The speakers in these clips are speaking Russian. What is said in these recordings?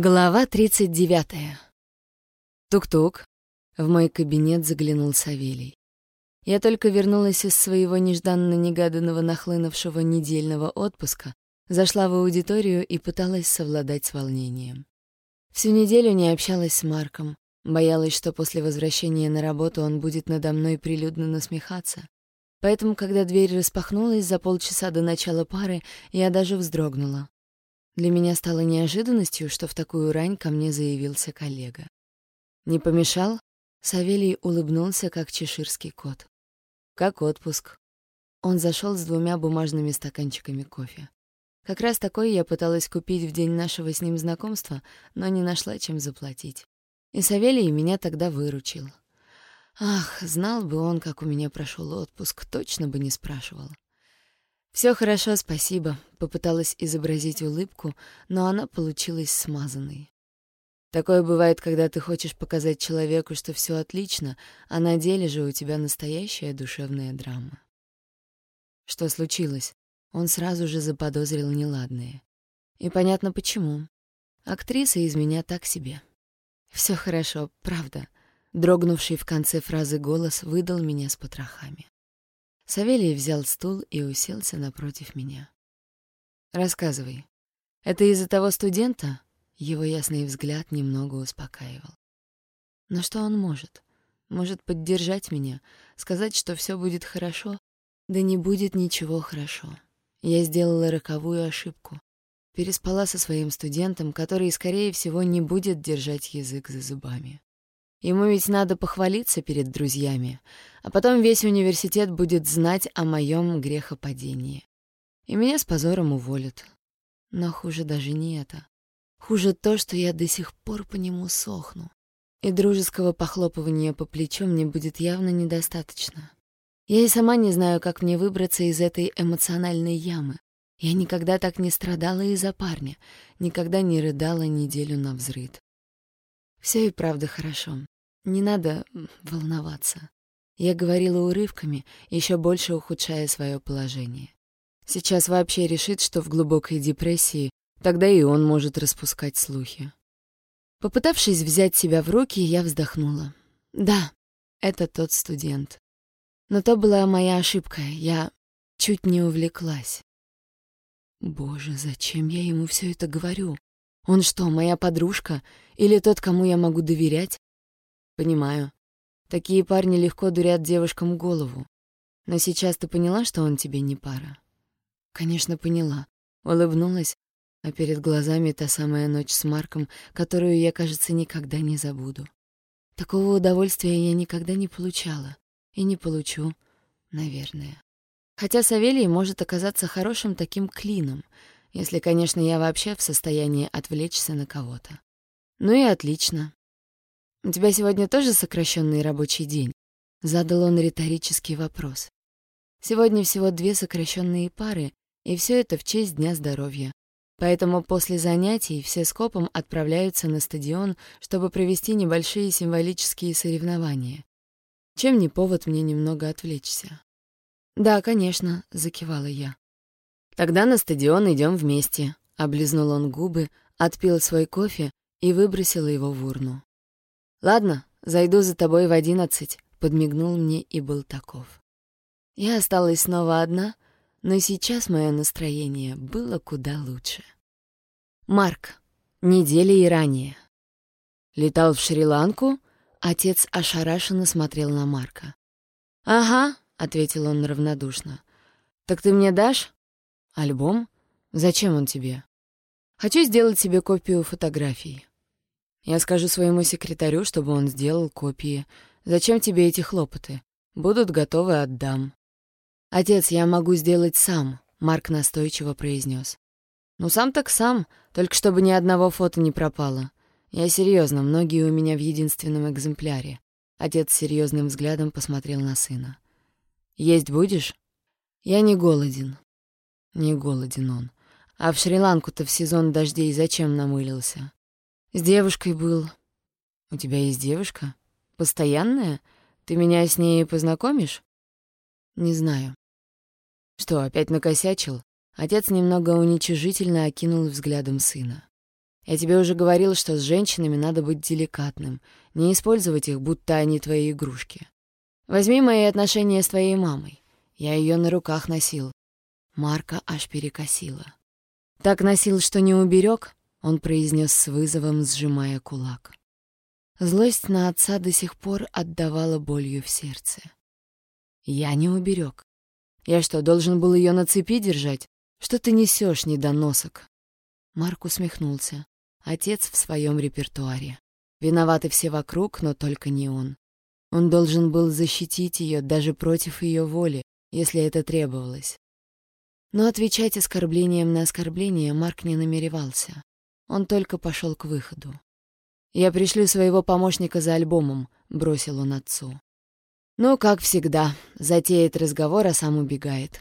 Глава 39. Тук-тук. В мой кабинет заглянул Савелий. Я только вернулась из своего нежданно-негаданного нахлынувшего недельного отпуска, зашла в аудиторию и пыталась совладать с волнением. Всю неделю не общалась с Марком, боялась, что после возвращения на работу он будет надо мной прилюдно насмехаться. Поэтому, когда дверь распахнулась за полчаса до начала пары, я даже вздрогнула. Для меня стало неожиданностью, что в такую рань ко мне заявился коллега. «Не помешал?» Савелий улыбнулся, как чеширский кот. «Как отпуск?» Он зашел с двумя бумажными стаканчиками кофе. Как раз такой я пыталась купить в день нашего с ним знакомства, но не нашла, чем заплатить. И Савелий меня тогда выручил. Ах, знал бы он, как у меня прошел отпуск, точно бы не спрашивал. Все хорошо, спасибо», — попыталась изобразить улыбку, но она получилась смазанной. Такое бывает, когда ты хочешь показать человеку, что все отлично, а на деле же у тебя настоящая душевная драма. Что случилось? Он сразу же заподозрил неладное. И понятно почему. Актриса из меня так себе. Все хорошо, правда. Дрогнувший в конце фразы голос выдал меня с потрохами. Савелий взял стул и уселся напротив меня. «Рассказывай. Это из-за того студента?» Его ясный взгляд немного успокаивал. «Но что он может? Может поддержать меня, сказать, что все будет хорошо? Да не будет ничего хорошо. Я сделала роковую ошибку. Переспала со своим студентом, который, скорее всего, не будет держать язык за зубами. Ему ведь надо похвалиться перед друзьями, а потом весь университет будет знать о моем грехопадении. И меня с позором уволят. Но хуже даже не это. Хуже то, что я до сих пор по нему сохну. И дружеского похлопывания по плечу мне будет явно недостаточно. Я и сама не знаю, как мне выбраться из этой эмоциональной ямы. Я никогда так не страдала из-за парня, никогда не рыдала неделю на взрыд. Все и правда хорошо. Не надо волноваться. Я говорила урывками, еще больше ухудшая свое положение. Сейчас вообще решит, что в глубокой депрессии, тогда и он может распускать слухи. Попытавшись взять себя в руки, я вздохнула. Да, это тот студент. Но то была моя ошибка, я чуть не увлеклась. Боже, зачем я ему все это говорю? Он что, моя подружка? Или тот, кому я могу доверять? Понимаю. Такие парни легко дурят девушкам голову. Но сейчас ты поняла, что он тебе не пара? Конечно, поняла. Улыбнулась, а перед глазами та самая ночь с Марком, которую я, кажется, никогда не забуду. Такого удовольствия я никогда не получала. И не получу, наверное. Хотя Савелий может оказаться хорошим таким клином — если, конечно, я вообще в состоянии отвлечься на кого-то. Ну и отлично. «У тебя сегодня тоже сокращенный рабочий день?» — задал он риторический вопрос. «Сегодня всего две сокращенные пары, и все это в честь Дня здоровья. Поэтому после занятий все скопом отправляются на стадион, чтобы провести небольшие символические соревнования. Чем не повод мне немного отвлечься?» «Да, конечно», — закивала я. «Тогда на стадион идем вместе», — облизнул он губы, отпил свой кофе и выбросил его в урну. «Ладно, зайду за тобой в одиннадцать», — подмигнул мне и был таков. Я осталась снова одна, но сейчас мое настроение было куда лучше. Марк. Недели и ранее. Летал в Шри-Ланку? Отец ошарашенно смотрел на Марка. «Ага», — ответил он равнодушно. «Так ты мне дашь?» Альбом? Зачем он тебе? Хочу сделать себе копию фотографий. Я скажу своему секретарю, чтобы он сделал копии. Зачем тебе эти хлопоты? Будут готовы, отдам. Отец, я могу сделать сам, Марк настойчиво произнес. Ну сам так сам, только чтобы ни одного фото не пропало. Я серьезно, многие у меня в единственном экземпляре. Отец серьезным взглядом посмотрел на сына. Есть будешь? Я не голоден. Не голоден он. А в Шри-Ланку-то в сезон дождей зачем намылился? С девушкой был. У тебя есть девушка? Постоянная? Ты меня с ней познакомишь? Не знаю. Что, опять накосячил? Отец немного уничижительно окинул взглядом сына. Я тебе уже говорил, что с женщинами надо быть деликатным, не использовать их, будто они твои игрушки. Возьми мои отношения с твоей мамой. Я ее на руках носил. Марка аж перекосила. Так носил, что не уберег, он произнес с вызовом, сжимая кулак. Злость на отца до сих пор отдавала болью в сердце. Я не уберег. Я что, должен был ее на цепи держать? Что ты несешь, недоносок? Марк усмехнулся. Отец в своем репертуаре. Виноваты все вокруг, но только не он. Он должен был защитить ее даже против ее воли, если это требовалось. Но отвечать оскорблением на оскорбление Марк не намеревался. Он только пошел к выходу. «Я пришлю своего помощника за альбомом», — бросил он отцу. «Ну, как всегда, затеет разговор, а сам убегает.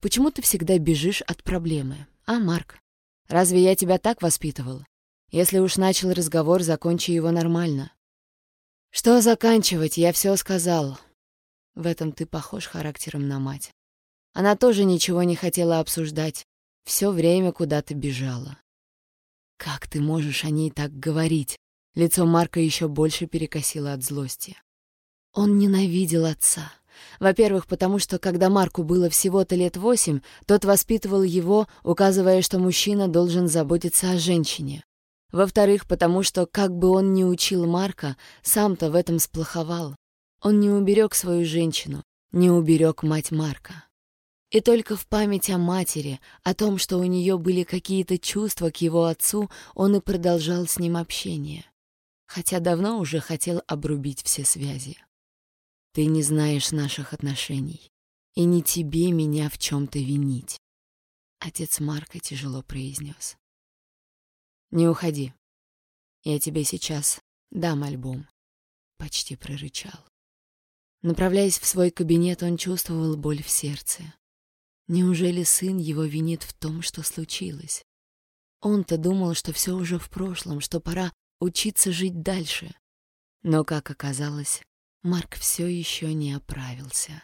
Почему ты всегда бежишь от проблемы, а, Марк? Разве я тебя так воспитывал? Если уж начал разговор, закончи его нормально. Что заканчивать, я все сказал. В этом ты похож характером на мать. Она тоже ничего не хотела обсуждать, все время куда-то бежала. Как ты можешь о ней так говорить? Лицо Марка еще больше перекосило от злости. Он ненавидел отца. Во-первых, потому что, когда Марку было всего-то лет восемь, тот воспитывал его, указывая, что мужчина должен заботиться о женщине. Во-вторых, потому что, как бы он ни учил Марка, сам-то в этом сплоховал. Он не уберег свою женщину, не уберег мать Марка. И только в память о матери, о том, что у нее были какие-то чувства к его отцу, он и продолжал с ним общение. Хотя давно уже хотел обрубить все связи. «Ты не знаешь наших отношений, и не тебе меня в чем-то винить», — отец Марка тяжело произнес. «Не уходи. Я тебе сейчас дам альбом», — почти прорычал. Направляясь в свой кабинет, он чувствовал боль в сердце. Неужели сын его винит в том, что случилось? Он-то думал, что все уже в прошлом, что пора учиться жить дальше. Но, как оказалось, Марк все еще не оправился.